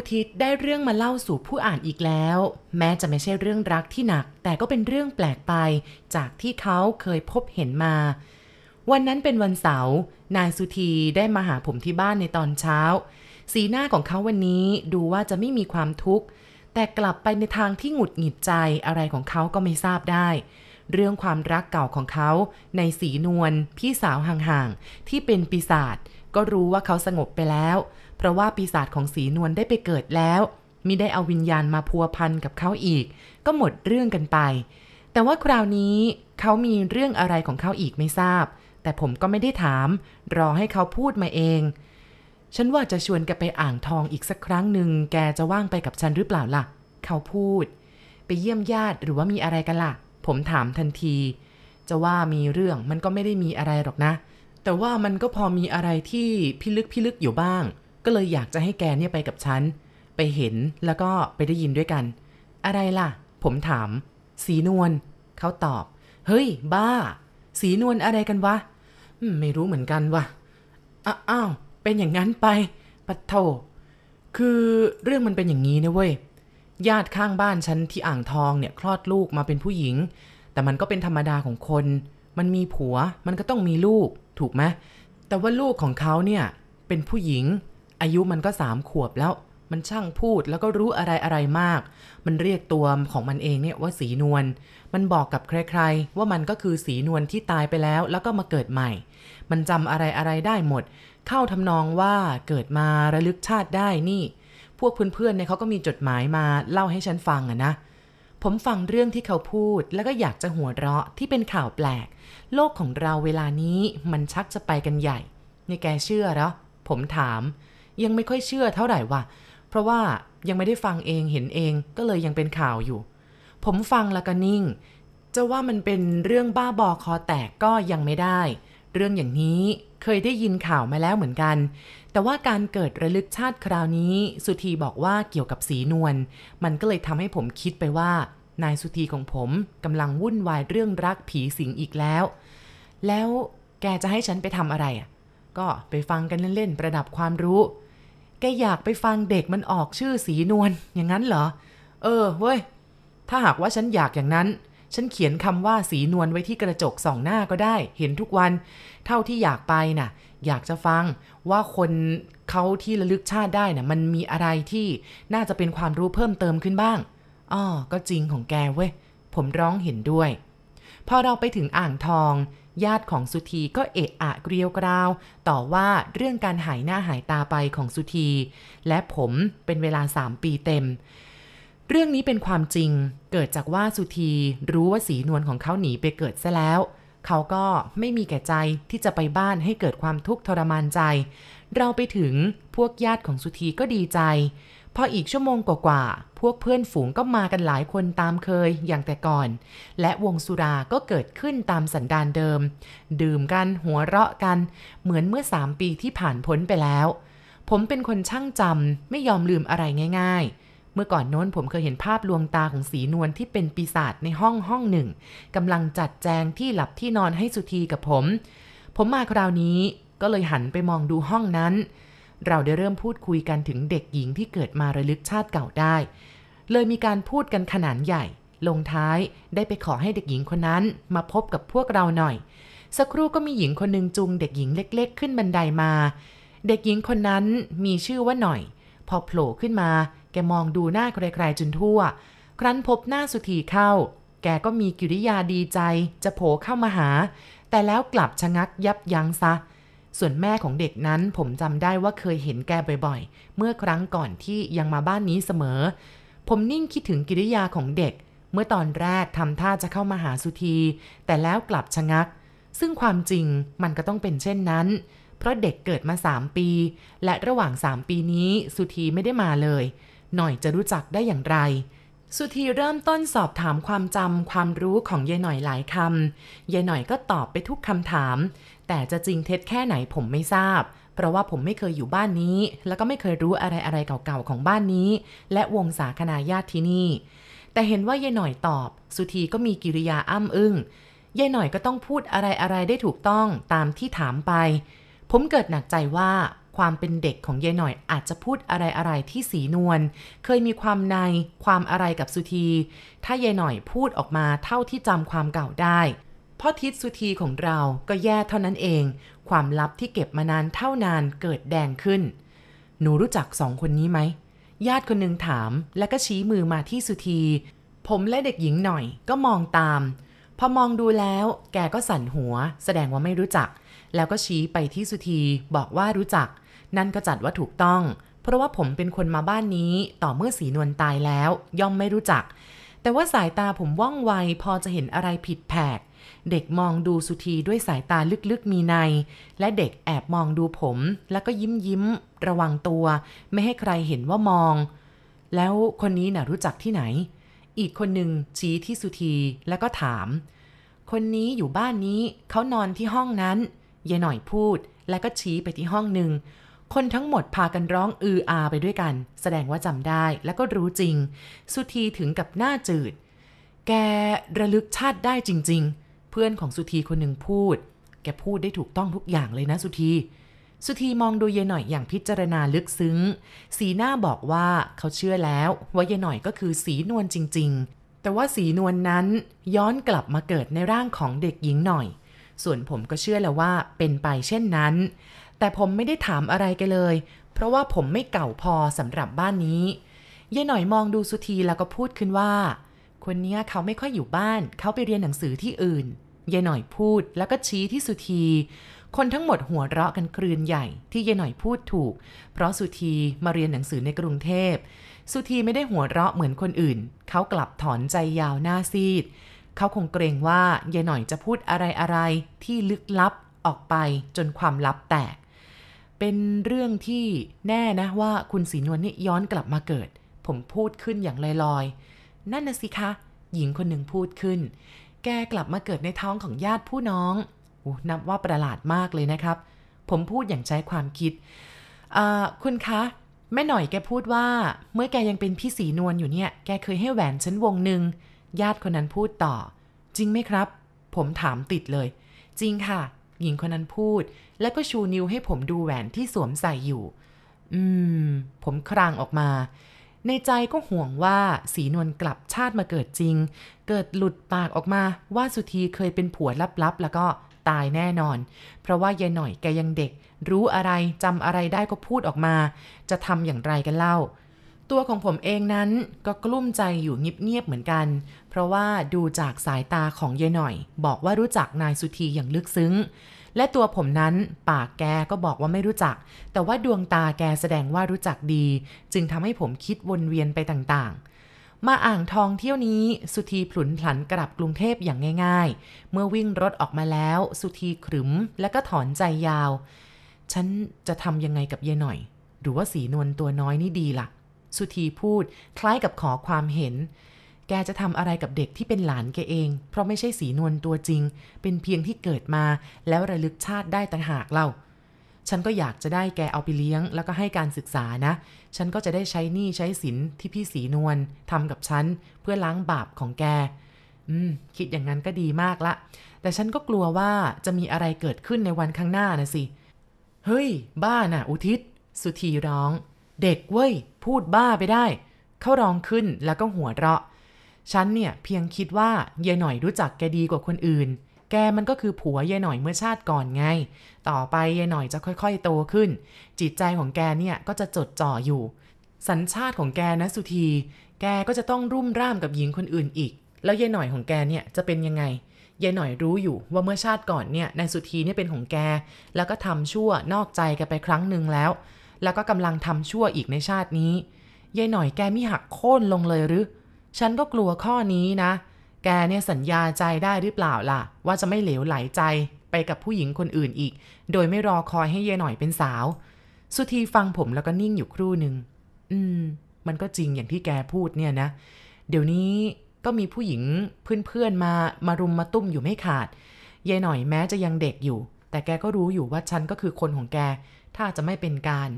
อุทิศได้เรื่องมาเล่าสู่ผู้อ่านอีกแล้ว แม้จะไม่ใช่เรื่องรักที่หนัก แต่ก็เป็นเรื่องแปลกไป จากที่เขาเคยพบเห็นมา วันนั้นเป็นวันเสาร์นายสุธีได้มาหาผมที่บ้านในตอนเช้า สีหน้าของเขาวันนี้ดูว่าจะไม่มีความทุกข์ แต่กลับไปในทางที่หงุดหงิดใจอะไรของเขาก็ไม่ทราบได้ เรื่องความรักเก่าของเขาในสีนวลพี่สาวห่างๆที่เป็นปีศาจก็รู้ว่าเขาสงบไปแล้ว เพราะว่าปีศาจของสีนวลได้ไปเกิดแล้วมิได้เอาวิญญาณมาพัวพันกับเขาอีก ก็หมดเรื่องกันไป แต่ว่าคราวนี้เขามีเรื่องอะไรของเขาอีกไม่ทราบ แต่ผมก็ไม่ได้ถาม รอให้เขาพูดมาเอง ฉันว่าจะชวนแกไปอ่างทองอีกสักครั้งหนึ่งแกจะว่างไปกับฉันหรือเปล่าล่ะ เขาพูด ไปเยี่ยมญาติหรือว่ามีอะไรกันล่ะ ผมถามทันที จะว่ามีเรื่องมันก็ไม่ได้มีอะไรหรอกนะ แต่ว่ามันก็พอมีอะไรที่พิลึกพิลึกอยู่บ้าง ก็เลยอยากจะให้แกเนี่ยไปกับฉัน ไปเห็นแล้วก็ไปได้ยินด้วยกัน อะไรล่ะ ผมถาม สีนวลเขาตอบ เฮ้ย บ้า สีนวลอะไรกันวะ ไม่รู้เหมือนกันวะอ้าว เป็นอย่างนั้นไป ปัดโทคือเรื่องมันเป็นอย่างนี้นะเว้ย ญาติข้างบ้านฉันที่อ่างทองเนี่ยคลอดลูกมาเป็นผู้หญิง แต่มันก็เป็นธรรมดาของคน มันมีผัว มันก็ต้องมีลูก ถูกไหมแต่ว่าลูกของเขาเนี่ยเป็นผู้หญิง อายุมันก็สามขวบแล้วมันช่างพูดแล้วก็รู้อะไรอะไรมาก มันเรียกตัวของมันเองเนี่ยว่าสีนวล มันบอกกับใครๆ ว่ามันก็คือสีนวลที่ตายไปแล้ว แล้วก็มาเกิดใหม่ มันจำอะไรอะไรได้หมด เข้าทำนองว่าเกิดมาระลึกชาติได้นี่ พวกเพื่อนๆเนี่ยเขาก็มีจดหมายมาเล่าให้ฉันฟังอะนะ ผมฟังเรื่องที่เขาพูด แล้วก็อยากจะหัวเราะที่เป็นข่าวแปลก โลกของเราเวลานี้มันชักจะไปกันใหญ่ นี่แกเชื่อเหรอ ผมถาม ยังไม่ค่อยเชื่อเท่าไหร่ว่ะเพราะว่ายังไม่ได้ฟังเองเห็นเองก็เลยยังเป็นข่าวอยู่ ผมฟังแล้วก็นิ่ง จะว่ามันเป็นเรื่องบ้าบอคอแตกก็ยังไม่ได้ เรื่องอย่างนี้เคยได้ยินข่าวมาแล้วเหมือนกัน แต่ว่าการเกิดระลึกชาติคราวนี้ สุธีบอกว่าเกี่ยวกับสีนวล มันก็เลยทำให้ผมคิดไปว่า นายสุธีของผมกำลังวุ่นวายเรื่องรักผีสิงอีกแล้ว แล้วแกจะให้ฉันไปทำอะไรอะ ก็ไปฟังกันเล่นๆ ประดับความรู้ แกอยากไปฟังเด็กมันออกชื่อสีนวลอย่างนั้นเหรอ เออเว้ย ถ้าหากว่าฉันอยากอย่างนั้น ฉันเขียนคำว่าสีนวลไว้ที่กระจกสองหน้าก็ได้ เห็นทุกวัน เท่าที่อยากไปน่ะ อยากจะฟังว่าคนเขาที่ระลึกชาติได้น่ะ มันมีอะไรที่น่าจะเป็นความรู้เพิ่มเติมขึ้นบ้างอ้อก็จริงของแกเว้ย ผมร้องเห็นด้วย พอเราไปถึงอ่างทอง ญาติของสุธีก็เอะอะเกรียวกราว ต่อว่าเรื่องการหายหน้าหายตาไปของสุธี และผมเป็นเวลา3ปีเต็ม เรื่องนี้เป็นความจริง เกิดจากว่าสุธีรู้ว่าสีนวลของเขาหนีไปเกิดซะแล้ว เขาก็ไม่มีแก่ใจที่จะไปบ้านให้เกิดความทุกข์ทรมานใจ เราไปถึงพวกญาติของสุธีก็ดีใจ พออีกชั่วโมงกว่าๆ พวกเพื่อนฝูงก็มากันหลายคนตามเคยอย่างแต่ก่อน และวงสุราก็เกิดขึ้นตามสันดานเดิม ดื่มกันหัวเราะกัน เหมือนเมื่อสามปีที่ผ่านพ้นไปแล้ว ผมเป็นคนช่างจำไม่ยอมลืมอะไรง่าย ๆ เมื่อก่อนโน้นผมเคยเห็นภาพลวงตาของสีนวลที่เป็นปีศาจในห้องห้องหนึ่งกำลังจัดแจงที่หลับที่นอนให้สุธีกับผม ผมมาคราวนี้ก็เลยหันไปมองดูห้องนั้น เราได้เริ่มพูดคุยกันถึงเด็กหญิงที่เกิดมาระลึกชาติเก่าได้ เลยมีการพูดกันขนาดใหญ่ ลงท้ายได้ไปขอให้เด็กหญิงคนนั้นมาพบกับพวกเราหน่อย สักครู่ก็มีหญิงคนหนึ่งจูงเด็กหญิงเล็ก ๆ ขึ้นบันไดมา เด็กหญิงคนนั้นมีชื่อว่าหน่อย พอโผล่ขึ้นมา แกมองดูหน้าใครๆจนทั่ว ครั้นพบหน้าสุธีเข้า แกก็มีกิริยาดีใจ จะโผล่เข้ามาหา แต่แล้วกลับชะงักยับยั้งซะ ส่วนแม่ของเด็กนั้นผมจำได้ว่าเคยเห็นแกบ่อยๆ เมื่อครั้งก่อนที่ยังมาบ้านนี้เสมอ ผมนิ่งคิดถึงกิริยาของเด็ก เมื่อตอนแรกทำท่าจะเข้ามาหาสุธี แต่แล้วกลับชะงัก ซึ่งความจริงมันก็ต้องเป็นเช่นนั้น เพราะเด็กเกิดมา 3 ปี และระหว่าง 3 ปีนี้สุธีไม่ได้มาเลย หน่อยจะรู้จักได้อย่างไรสุธีเริ่มต้นสอบถามความจำความรู้ของยายหน่อยหลายคำยายหน่อยก็ตอบไปทุกคำถาม แต่จะจริงเท็จแค่ไหนผมไม่ทราบ เพราะว่าผมไม่เคยอยู่บ้านนี้ แล้วก็ไม่เคยรู้อะไรอะไรเก่าๆของบ้านนี้ และวงศาคณาญาติที่นี่ แต่เห็นว่ายายหน่อยตอบ สุธีก็มีกิริยาอ้ำอึ้งยายหน่อยก็ต้องพูดอะไรอะไรได้ถูกต้องตามที่ถามไป ผมเกิดหนักใจว่าความเป็นเด็กของยายหน่อยอาจจะพูดอะไรอะไรที่สีนวล เคยมีความในความอะไรกับสุธี ถ้ายายหน่อยพูดออกมาเท่าที่จำความเก่าได้ พ่อทิศสุธีของเราก็แย่เท่านั้นเอง ความลับที่เก็บมานานเท่านานเกิดแดงขึ้น หนูรู้จักสองคนนี้ไหม ญาติคนหนึ่งถามแล้วก็ชี้มือมาที่สุธี ผมและเด็กหญิงหน่อยก็มองตาม พอมองดูแล้วแกก็สั่นหัว แสดงว่าไม่รู้จัก แล้วก็ชี้ไปที่สุธีบอกว่ารู้จัก นั่นก็จัดว่าถูกต้อง เพราะว่าผมเป็นคนมาบ้านนี้ต่อเมื่อสีนวลตายแล้ว ย่อมไม่รู้จัก แต่ว่าสายตาผมว่องไวพอจะเห็นอะไรผิดแผก เด็กมองดูสุธีด้วยสายตาลึกๆมีใน และเด็กแอบมองดูผม แล้วก็ยิ้มยิ้มระวังตัว ไม่ให้ใครเห็นว่ามอง แล้วคนนี้น่ะรู้จักที่ไหน อีกคนหนึ่งชี้ที่สุธีแล้วก็ถาม คนนี้อยู่บ้านนี้เขานอนที่ห้องนั้นยายหน่อยพูด แล้วก็ชี้ไปที่ห้องหนึ่งคนทั้งหมดพากันร้องอืออาไปด้วยกัน แสดงว่าจำได้แล้วก็รู้จริง สุธีถึงกับหน้าจืด แกระลึกชาติได้จริง ๆ เพื่อนของสุธีคนหนึ่งพูด แกพูดได้ถูกต้องทุกอย่างเลยนะสุธี สุธีมองดูเยหน่อยอย่างพิจารณาลึกซึ้ง สีหน้าบอกว่าเขาเชื่อแล้วว่าเยหน่อยก็คือสีนวลจริง ๆ แต่ว่าสีนวลนนั้นย้อนกลับมาเกิดในร่างของเด็กหญิงหน่อย ส่วนผมก็เชื่อแล้วว่าเป็นไปเช่นนั้น แต่ผมไม่ได้ถามอะไรกันเลย เพราะว่าผมไม่เก่าพอสำหรับบ้านนี้เยหน่อยมองดูสุธีแล้วก็พูดขึ้นว่า คนนี้เขาไม่ค่อยอยู่บ้าน เขาไปเรียนหนังสือที่อื่นยายหน่อยพูดแล้วก็ชี้ที่สุธี คนทั้งหมดหัวเราะกันครืนใหญ่ที่ยายหน่อยพูดถูก เพราะสุธีมาเรียนหนังสือในกรุงเทพ สุธีไม่ได้หัวเราะเหมือนคนอื่น เขากลับถอนใจยาวหน้าซีด เขาคงเกรงว่ายายหน่อยจะพูดอะไรอะไรที่ลึกลับออกไปจนความลับแตก เป็นเรื่องที่แน่นะว่าคุณสีนวลนี่ย้อนกลับมาเกิด ผมพูดขึ้นอย่างลอยๆ นั่นน่ะสิคะ หญิงคนหนึ่งพูดขึ้น แกกลับมาเกิดในท้องของญาติผู้น้องอนับว่าประหลาดมากเลยนะครับ ผมพูดอย่างใช้ความคิด คุณคะ แม่หน่อยแกพูดว่า เมื่อแกยังเป็นพี่สีนวลอยู่เนี่ย แกเคยให้แหวนฉันวงหนึ่ง ญาติคนนั้นพูดต่อ จริงไหมครับ ผมถามติดเลย จริงค่ะ หญิงคนนั้นพูด แล้วก็ชูนิ้วให้ผมดูแหวนที่สวมใส่อยู่ อืม ผมครางออกมา ในใจก็ห่วงว่าสีนวลกลับชาติมาเกิดจริง เกิดหลุดปากออกมาว่าสุธีเคยเป็นผัวลับๆ แล้วก็ตายแน่นอน เพราะว่ายายหน่อยแกยังเด็ก รู้อะไรจำอะไรได้ก็พูดออกมา จะทำอย่างไรกันเล่า ตัวของผมเองนั้นก็กลุ้มใจอยู่เงียบๆเหมือนกัน เพราะว่าดูจากสายตาของยายหน่อย บอกว่ารู้จักนายสุธีอย่างลึกซึ้ง และตัวผมนั้นปากแกก็บอกว่าไม่รู้จัก แต่ว่าดวงตาแกแสดงว่ารู้จักดี จึงทำให้ผมคิดวนเวียนไปต่างๆ มาอ่างทองเที่ยวนี้สุธีผลุนผลันกลับกรุงเทพอย่างง่าย ๆ เมื่อวิ่งรถออกมาแล้ว สุธีขรึมและก็ถอนใจยาว ฉันจะทำยังไงกับเยหน่อย หรือว่าสีนวลตัวน้อยนี่ดีละ่ะ สุธีพูดคล้ายกับขอความเห็น แกจะทำอะไรกับเด็กที่เป็นหลานแกเอง เพราะไม่ใช่สีนวลตัวจริง เป็นเพียงที่เกิดมาแล้วระลึกชาติได้ต่างหากเล่า ฉันก็อยากจะได้แกเอาไปเลี้ยง แล้วก็ให้การศึกษานะ ฉันก็จะได้ใช้หนี้ใช้สินที่พี่สีนวลทำกับฉันเพื่อล้างบาปของแก อืม คิดอย่างนั้นก็ดีมากละ แต่ฉันก็กลัวว่าจะมีอะไรเกิดขึ้นในวันข้างหน้านะสิ เฮ้ย บ้าน่ะ อุทิศ สุธีร้อง เด็กเว้ย พูดบ้าไปได้ เขาร้องขึ้นแล้วก็หัวเราะ ฉันเนี่ยเพียงคิดว่ายายหน่อยรู้จักแกดีกว่าคนอื่น แกมันก็คือผัวยายหน่อยเมื่อชาติก่อนไง ต่อไปยายหน่อยจะค่อยๆ โตขึ้น จิตใจของแกเนี่ยก็จะจดจ่ออยู่ สัญชาติของแกนะสุธี แกก็จะต้องรุ่มร่ามกับหญิงคนอื่นอีก แล้วยายหน่อยของแกเนี่ยจะเป็นยังไงยายหน่อยรู้อยู่ว่าเมื่อชาติก่อนเนี่ยนายสุธีเนี่ยเป็นของแก แล้วก็ทำชั่วนอกใจแกไปครั้งหนึ่งแล้ว แล้วก็กำลังทำชั่วอีกในชาตินี้ยายหน่อยแกไม่หักโค่นลงเลยหรือ ฉันก็กลัวข้อนี้นะ แกเนี่ยสัญญาใจได้หรือเปล่าล่ะ ว่าจะไม่เหลวไหลใจไปกับผู้หญิงคนอื่นอีก โดยไม่รอคอยให้เยหน่อยเป็นสาว สุธีฟังผมแล้วก็นิ่งอยู่ครู่หนึ่ง อืม มันก็จริงอย่างที่แกพูดเนี่ยนะ เดี๋ยวนี้ก็มีผู้หญิงเพื่อนๆมามารุมมาตุ้มอยู่ไม่ขาดยายหน่อยแม้จะยังเด็กอยู่ แต่แกก็รู้อยู่ว่าฉันก็คือคนของแก ถ้าจะไม่เป็นการ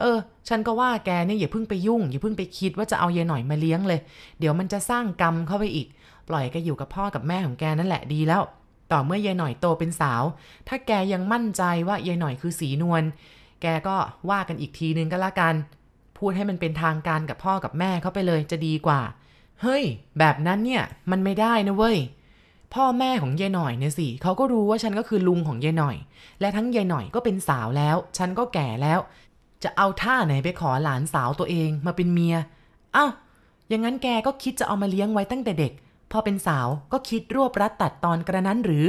เออ ฉันก็ว่าแกเนี่ยอย่าเพิ่งไปยุ่ง อย่าเพิ่งไปคิดว่าจะเอาเยหน่อยมาเลี้ยงเลย เดี๋ยวมันจะสร้างกรรมเข้าไปอีก ปล่อยแกอยู่กับพ่อกับแม่ของแกนั่นแหละดีแล้ว ต่อเมื่อยายหน่อยโตเป็นสาว ถ้าแกยังมั่นใจว่ายายหน่อยคือสีนวลแแกก็ว่ากันอีกทีนึงก็แล้วกัน พูดให้มันเป็นทางการกับพ่อกับแม่เขาไปเลยจะดีกว่า เฮ้ย แบบนั้นเนี่ยมันไม่ได้นะเว้ยพ่อแม่ของยายหน่อยเนี่ยสิเขาก็รู้ว่าฉันก็คือลุงของยายหน่อย และทั้งยายหน่อยก็เป็นสาวแล้ว ฉันก็แก่แล้ว จะเอาท่าไหนไปขอหลานสาวตัวเองมาเป็นเมียเอ้าอย่างนั้นแกก็คิดจะเอามาเลี้ยงไว้ตั้งแต่เด็ก พอเป็นสาวก็คิดรวบรัดตัดตอนกระนั้นหรือ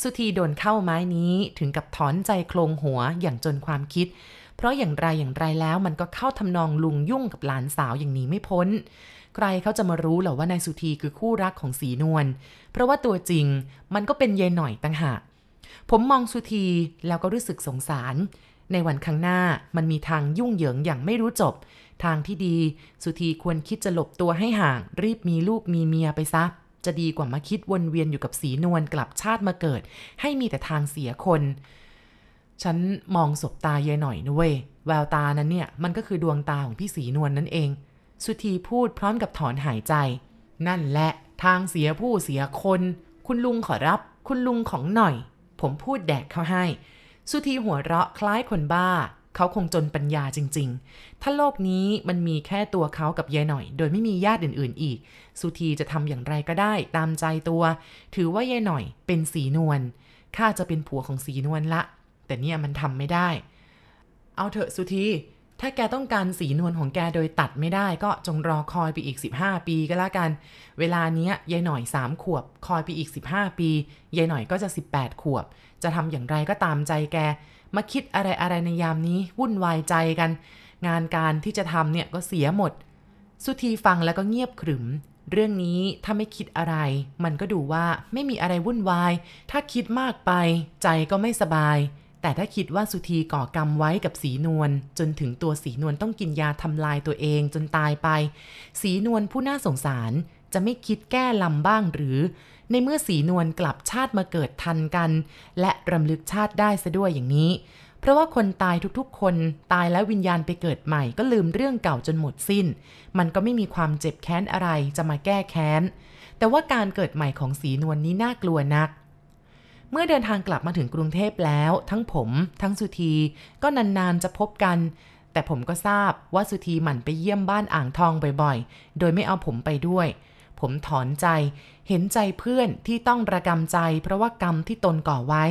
สุธีโดนเข้าไม้นี้ถึงกับถอนใจโคลงหัวอย่างจนความคิด เพราะอย่างไรอย่างไรแล้วมันก็เข้าทำนองลุงยุ่งกับหลานสาวอย่างนี้ไม่พ้น ใครเขาจะมารู้หรอว่านายสุธีคือคู่รักของสีนวล เพราะว่าตัวจริงมันก็เป็นเยายหน่อยต่างหากผมมองสุธีแล้วก็รู้สึกสงสาร ในวันข้างหน้ามันมีทางยุ่งเหยิงอย่างไม่รู้จบ ทางที่ดีสุธีควรคิดจะหลบตัวให้ห่าง รีบมีลูกมีเมียไปซะ จะดีกว่ามาคิดวนเวียนอยู่กับสีนวลกลับชาติมาเกิด ให้มีแต่ทางเสียคน ฉันมองศบตายายหน่อยนะเว้ยแววตานั้นเนี่ยมันก็คือดวงตาของพี่สีนวลนนั่นเอง สุธีพูดพร้อมกับถอนหายใจ นั่นแหละทางเสียผู้เสียคน คุณลุงขอรับ คุณลุงของหน่อย ผมพูดแดกเขาให้ สุธีหัวเราะคล้ายคนบ้า เขาคงจนปัญญาจริง ๆ ถ้าโลกนี้มันมีแค่ตัวเขากับยายหน่อย โดยไม่มีญาติอื่นๆอีก สุธีจะทำอย่างไรก็ได้ตามใจตัว ถือว่ายายหน่อยเป็นสีนวล ข้าจะเป็นผัวของสีนวลละ แต่เนี่ยมันทำไม่ได้ เอาเถอะสุธี ถ้าแกต้องการสีนวลของแกโดยตัดไม่ได้ก็จงรอคอยไปอีก 15 ปีก็แล้วกัน เวลาเนี้ยยายหน่อย 3 ขวบ คอยไปอีก 15 ปียายหน่อยก็จะ 18 ขวบ จะทำอย่างไรก็ตามใจแก มาคิดอะไรอะไรในยามนี้วุ่นวายใจกัน งานการที่จะทำเนี่ยก็เสียหมด สุธีฟังแล้วก็เงียบขรึม เรื่องนี้ถ้าไม่คิดอะไร มันก็ดูว่าไม่มีอะไรวุ่นวาย ถ้าคิดมากไป ใจก็ไม่สบาย แต่ถ้าคิดว่าสุธีก่อกรรมไว้กับสีนวลจนถึงตัวสีนวลต้องกินยาทำลายตัวเองจนตายไป สีนวลผู้น่าสงสารจะไม่คิดแก้ลำบ้างหรือ ในเมื่อสีนวลกลับชาติมาเกิดทันกัน และรำลึกชาติได้ซะด้วยอย่างนี้ เพราะว่าคนตายทุกๆ คนตายแล้ววิญญาณไปเกิดใหม่ ก็ลืมเรื่องเก่าจนหมดสิ้น มันก็ไม่มีความเจ็บแค้นอะไรจะมาแก้แค้นแต่ว่าการเกิดใหม่ของสีนวลนนี้น่ากลัวนัก เมื่อเดินทางกลับมาถึงกรุงเทพแล้ว ทั้งผม ทั้งสุธีก็นานๆจะพบกัน แต่ผมก็ทราบว่าสุธีหมั่นไปเยี่ยมบ้านอ่างทองบ่อยๆ โดยไม่เอาผมไปด้วย ผมถอนใจ เห็นใจเพื่อนที่ต้องระกำใจ เพราะว่ากรรมที่ตนก่อไว้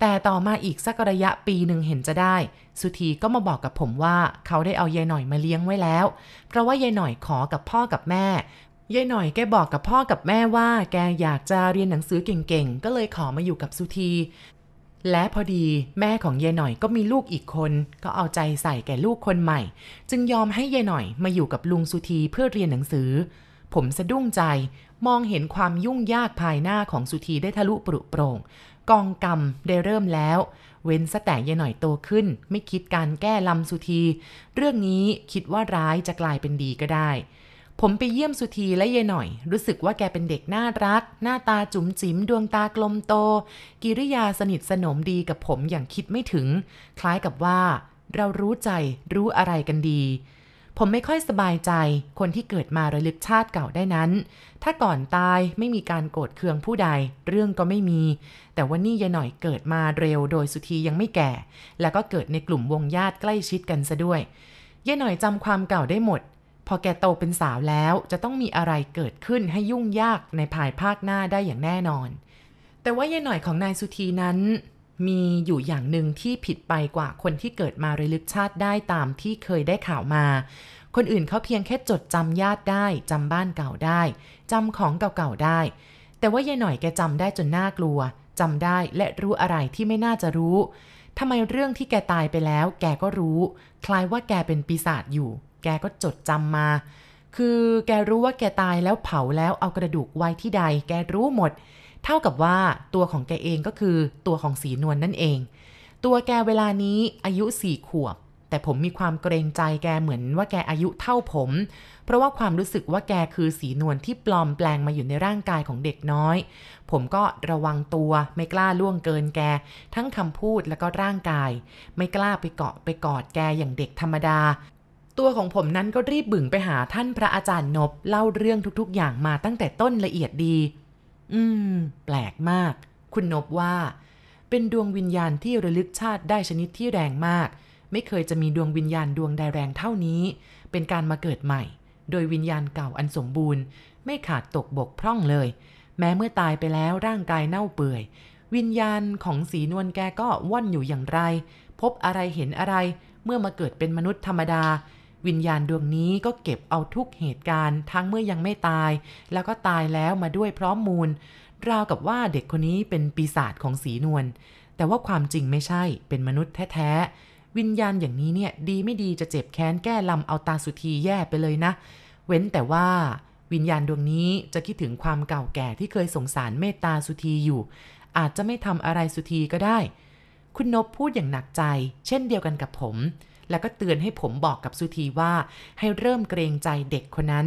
แต่ต่อมาอีกสักระยะปีหนึ่งเห็นจะได้ สุธีก็มาบอกกับผมว่าเขาได้เอายายหน่อยมาเลี้ยงไว้แล้ว เพราะว่ายายหน่อยขอกับพ่อกับแม่ ยายหน่อยแกบอกกับพ่อกับแม่ว่า แกอยากจะเรียนหนังสือเก่งๆ ก็เลยขอมาอยู่กับสุธี และพอดีแม่ของยายหน่อยก็มีลูกอีกคน ก็เอาใจใส่แก่ลูกคนใหม่ จึงยอมให้ยายหน่อยมาอยู่กับลุงสุธีเพื่อเรียนหนังสือ ผมสะดุ้งใจมองเห็นความยุ่งยากภายหน้าของสุธีได้ทะลุปรุโปร่งกองกรรมได้เริ่มแล้ว เว้นสแต่ยายหน่อยโตขึ้น ไม่คิดการแก้ลำสุธี เรื่องนี้คิดว่าร้ายจะกลายเป็นดีก็ได้ ผมไปเยี่ยมสุธีและยายหน่อย รู้สึกว่าแกเป็นเด็กน่ารัก หน้าตาจุ๋มจิ๋มดวงตากลมโต กิริยาสนิทสนมดีกับผมอย่างคิดไม่ถึง คล้ายกับว่า เรารู้ใจรู้อะไรกันดี ผมไม่ค่อยสบายใจ คนที่เกิดมาระลึกชาติเก่าได้นั้น ถ้าก่อนตายไม่มีการโกรธเคืองผู้ใด เรื่องก็ไม่มี แต่ว่านี่ยายหน่อยเกิดมาเร็วโดยสุธียังไม่แก่ แล้วก็เกิดในกลุ่มวงญาติใกล้ชิดกันซะด้วยยายหน่อยจำความเก่าได้หมด อแกโตเป็นสาวแล้วจะต้องมีอะไรเกิดขึ้นให้ยุ่งยากในภายภาคหน้าได้อย่างแน่นอน แต่ว่ายายหน่อยของนายสุธีนั้น มีอยู่อย่างหนึ่งที่ผิดไปกว่าคนที่เกิดมาระลึกชาติได้ตามที่เคยได้ข่าวมา คนอื่นเขาเพียงแค่จดจำญาติได้จำบ้านเก่าได้จำของเก่าๆได้ แต่ว่ายายหน่อยแกจำได้จนน่ากลัวจำได้และรู้อะไรที่ไม่น่าจะรู้ทำไมเรื่องที่แกตายไปแล้ว แกก็รู้ คล้ายว่าแกเป็นปีศาจอยู่ แกก็จดจำมา คือแกรู้ว่าแกตายแล้วเผาแล้วเอากระดูกไว้ที่ใด แกรู้หมด เท่ากับว่าตัวของแกเองก็คือตัวของสีนวลนนั่นเอง ตัวแกเวลานี้อายุสี่ขวบ แต่ผมมีความเกรงใจแกเหมือนว่าแกอายุเท่าผม เพราะว่าความรู้สึกว่าแกคือสีนวลที่ปลอมแปลงมาอยู่ในร่างกายของเด็กน้อย ผมก็ระวังตัวไม่กล้าล่วงเกินแก ทั้งคำพูดแล้วก็ร่างกาย ไม่กล้าไปเกาะไปกอดแกอย่างเด็กธรรมดา ตัวของผมนั้นก็รีบบึ่งไปหาท่านพระอาจารย์นบเล่าเรื่องทุกๆ อย่างมาตั้งแต่ต้นละเอียดดี อืม แปลกมาก คุณนบว่า เป็นดวงวิญญาณที่ระลึกชาติได้ชนิดที่แรงมาก ไม่เคยจะมีดวงวิญญาณดวงใดแรงเท่านี้ เป็นการมาเกิดใหม่ โดยวิญญาณเก่าอันสมบูรณ์ ไม่ขาดตกบกพร่องเลย แม้เมื่อตายไปแล้วร่างกายเน่าเปื่อย วิญญาณของสีนวลแกก็ว่อนอยู่อย่างไร พบอะไรเห็นอะไร เมื่อมาเกิดเป็นมนุษย์ธรรมดา วิญญาณดวงนี้ก็เก็บเอาทุกเหตุการณ์ ทั้งเมื่อยังไม่ตาย แล้วก็ตายแล้วมาด้วยพร้อมมูล ราวกับว่าเด็กคนนี้เป็นปีศาจของสีนวลแต่ว่าความจริงไม่ใช่เป็นมนุษย์แท้ๆ วิญญาณอย่างนี้เนี่ยดีไม่ดีจะเจ็บแค้นแก้ลำเอาตาสุธีแย่ไปเลยนะ เว้นแต่ว่าวิญญาณดวงนี้จะคิดถึงความเก่าแก่ที่เคยสงสารเมตตาสุธีอยู่ อาจจะไม่ทำอะไรสุธีก็ได้ คุณนบพูดอย่างหนักใจ เช่นเดียวกันกับผม แล้วก็เตือนให้ผมบอกกับสุธีว่า ให้เริ่มเกรงใจเด็กคนนั้น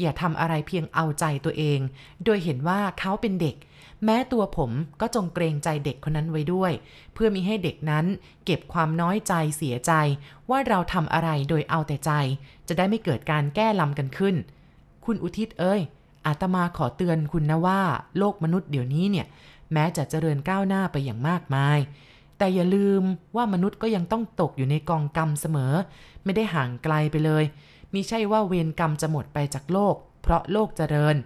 อย่าทำอะไรเพียงเอาใจตัวเอง โดยเห็นว่าเขาเป็นเด็ก แม้ตัวผมก็จงเกรงใจเด็กคนนั้นไว้ด้วย เพื่อมีให้เด็กนั้น เก็บความน้อยใจเสียใจ ว่าเราทำอะไรโดยเอาแต่ใจ จะได้ไม่เกิดการแก้ลำกันขึ้น คุณอุทิศเอ้ยอาตมาขอเตือนคุณนะว่า โลกมนุษย์เดี๋ยวนี้เนี่ย แม้จะเจริญก้าวหน้าไปอย่างมากมาย แต่อย่าลืมว่ามนุษย์ก็ยังต้องตกอยู่ในกองกรรมเสมอ ไม่ได้ห่างไกลไปเลย มิใช่ว่าเวรกรรมจะหมดไปจากโลก เพราะโลกจเจริญ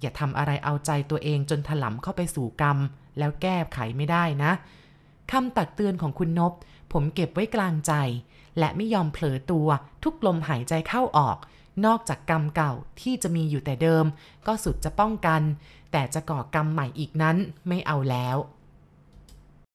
อย่าทำอะไรเอาใจตัวเองจนถลำเข้าไปสู่กรรม แล้วแก้ไขไม่ได้นะคำตักเตือนของคุณนบ ผมเก็บไว้กลางใจ และไม่ยอมเผลอตัวทุกลมหายใจเข้าออก นอกจากกรรมเก่าที่จะมีอยู่แต่เดิม ก็สุดจะป้องกัน แต่จะก่อกรรมใหม่อีกนั้นไม่เอาแล้ว